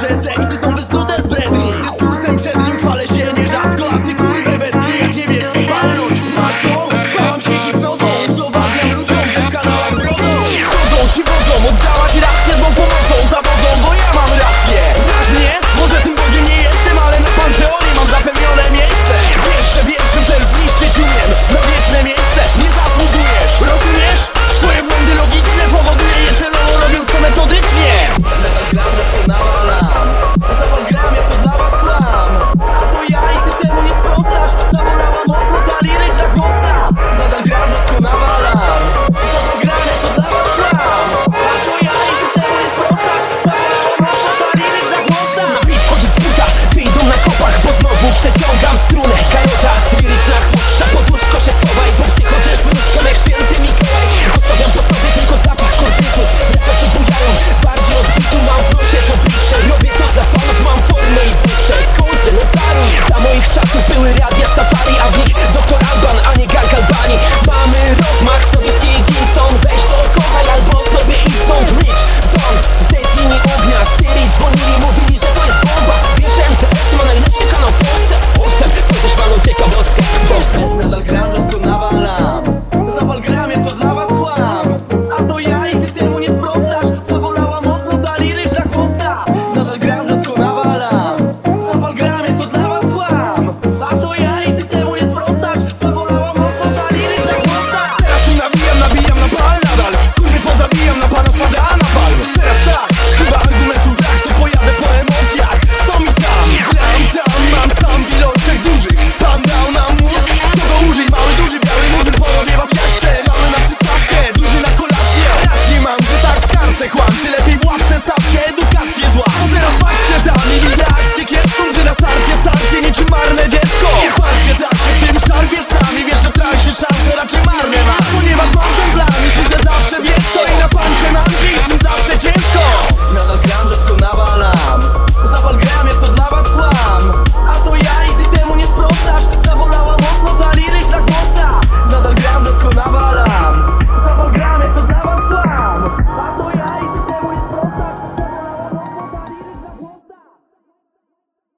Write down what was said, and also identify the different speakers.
Speaker 1: j'ai texte